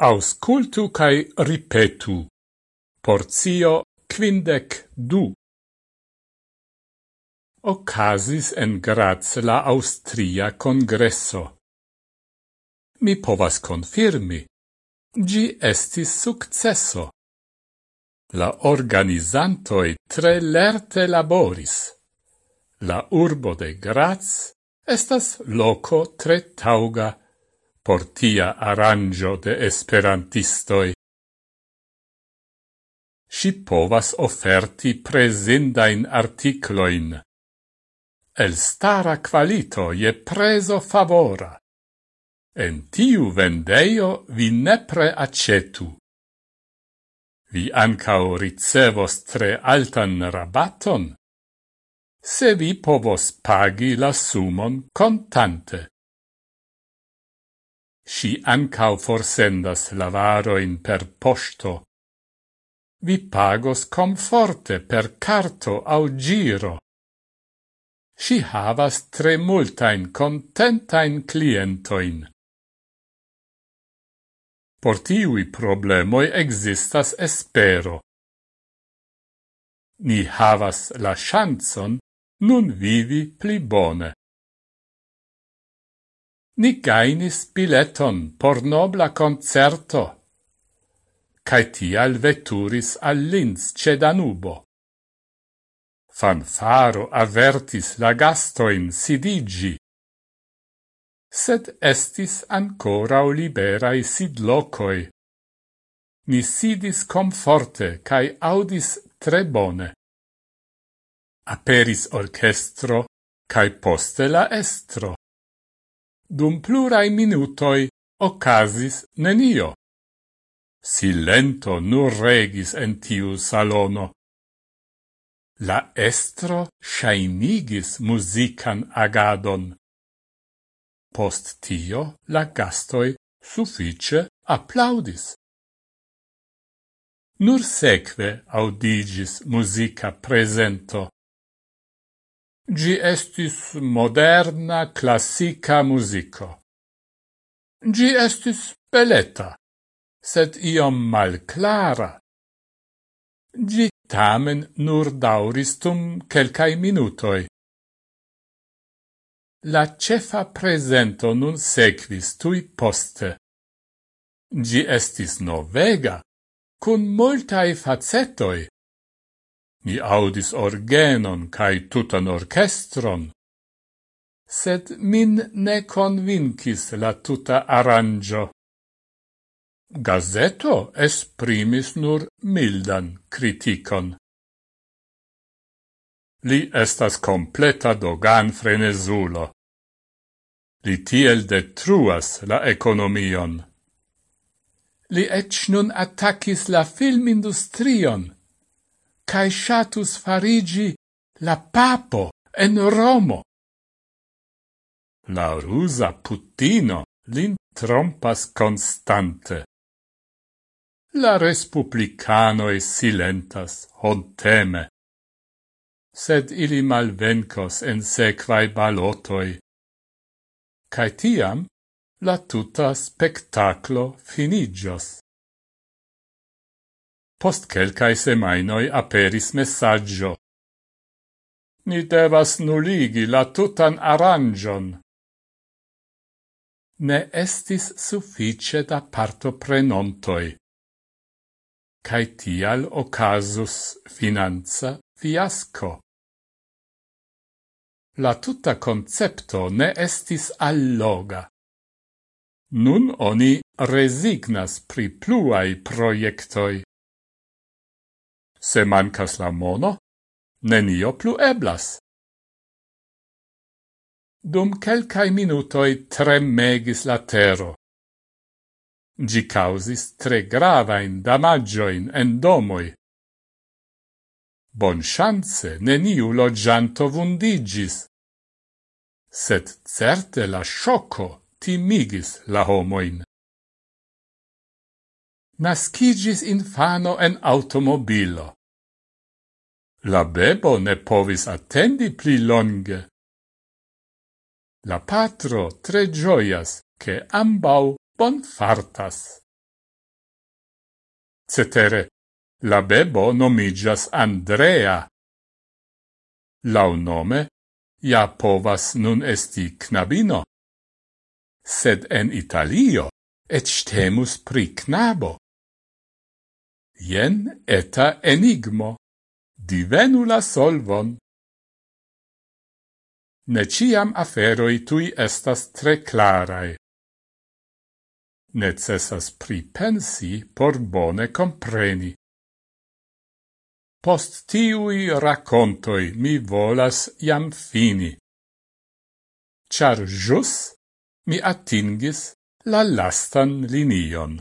auscultu cae ripetu. Porzio quindec du. Ocasis en Graz la Austria Congresso. Mi povas confirmi. Gi estis successo. La organizantoi tre lerte laboris. La urbo de Graz estas loco tre tauga por tia arrangio de esperantistoi. Si povas offerti presendain articloin. El stara qualito je preso favora. En tiu vendeio vi nepre accetu. Vi ancao ricevos tre altan rabaton, se vi povos pagi la sumon contante. Si ancau forsendas lavaroin per posto. Vi pagos comforte per carto au giro. Si havas tre multain contentain clientoin. Por tiui problemoi existas espero. Ni havas la chanson nun vivi pli bone ni gainis bileton por nobla concerto, Cai tial veturis al Linz ce Danubo. Fanfaro avertis la gastoin sidigi, sed estis ancora liberai sidlocoi. Ni sidis comforte cae audis tre bone. Aperis orchestro, cae poste la estro. Dum plurai minutoi ocasis nenio. Silento nur regis en tiu salono. La estro shainigis musican agadon. Post tio la gastoi suffice applaudis. Nur seque audigis musica presento Gi estis moderna classica musico. Gi estis beleta, sed iom malclara. Gi tamen nur dauristum quelcae minutoi. La cefa presento nun sequis tui poste. Gi estis novega, cun multae facetoi. Mi audis orgenon cae tutan orchestron, sed min ne convincis la tuta arrangio. Gazeto esprimis nur mildan criticon. Li estas completa dogan frenesulo. Li tiel detruas la economion. Li ec nun attacis la filmindustrion, cae shatus farigi la papo en Romo. La rusa putino lin trompas constante. La respublicanoe silentas honteme, sed ili malvencos en sequae balotoi. Cae tiam la tuta spectaclo finigios. Post quelcae semainoi aperis messaggio. Ni devas nuligi la tutan arangion. Ne estis suffice da parto prenontoi. Cai tial ocasus finanza fiasco. La tutta concepto ne estis alloga. Nun oni resignas pri pluai proiectoi se mancas la mono, nenio plu eblas. Dum quelcae minutoi tremegis la tero. Gi causis tre gravain damagioin en domoi. Bon chance neniu loggianto vundigis, sed certe la sciocco timigis la homoin. Nascigis infano en automobilo. La bebo ne povis attendi pli longe. La patro tre gioias, che ambau bon fartas. Cetere, la bebo nomigas Andrea. Lau nome, ja povas nun esti knabino. Sed en Italio et stemus pri knabo. Jen eta enigmo divenu la solvon. Ne ciam aferoi tui estas tre clarae. Necessas pripensi por bone compreni. Post tiui racontoi mi volas iam fini. Char jus mi attingis la lastan linion.